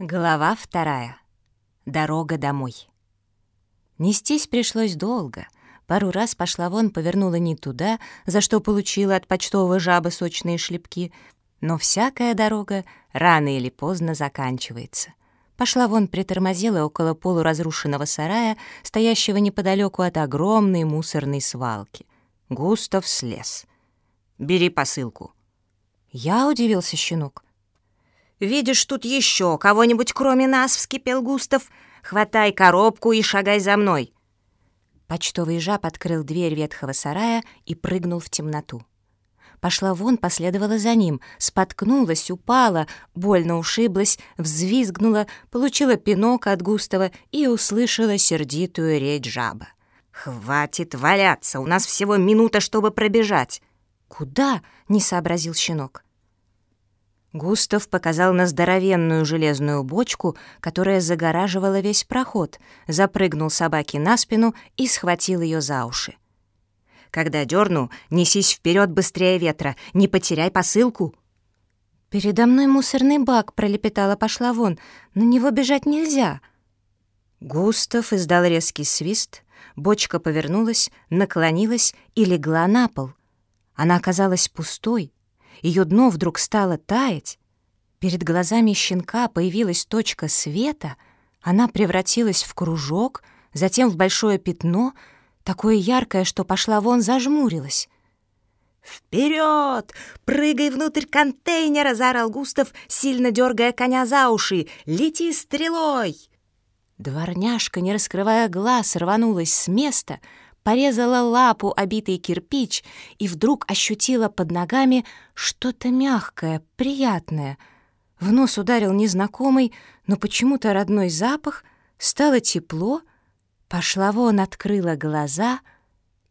Глава вторая. Дорога домой. Нестись пришлось долго. Пару раз пошла вон, повернула не туда, за что получила от почтового жаба сочные шлепки, но всякая дорога рано или поздно заканчивается. Пошла вон, притормозила около полуразрушенного сарая, стоящего неподалеку от огромной мусорной свалки. Густав слез. «Бери посылку». Я удивился щенок. «Видишь тут еще кого-нибудь кроме нас?» — вскипел Густав. «Хватай коробку и шагай за мной!» Почтовый жаб открыл дверь ветхого сарая и прыгнул в темноту. Пошла вон, последовала за ним, споткнулась, упала, больно ушиблась, взвизгнула, получила пинок от Густава и услышала сердитую речь жаба. «Хватит валяться, у нас всего минута, чтобы пробежать!» «Куда?» — не сообразил щенок. Густав показал на здоровенную железную бочку, которая загораживала весь проход, запрыгнул собаке на спину и схватил ее за уши. «Когда дерну, несись вперед быстрее ветра, не потеряй посылку!» «Передо мной мусорный бак», — пролепетала пошла вон, «на него бежать нельзя». Густав издал резкий свист, бочка повернулась, наклонилась и легла на пол. Она оказалась пустой — ее дно вдруг стало таять. Перед глазами щенка появилась точка света, она превратилась в кружок, затем в большое пятно, такое яркое, что пошла вон зажмурилась. «Вперед! Прыгай внутрь контейнера!» — заорал Густав, сильно дергая коня за уши. «Лети стрелой!» Дворняжка, не раскрывая глаз, рванулась с места — порезала лапу, обитый кирпич, и вдруг ощутила под ногами что-то мягкое, приятное. В нос ударил незнакомый, но почему-то родной запах, стало тепло, пошла вон, открыла глаза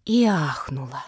и ахнула.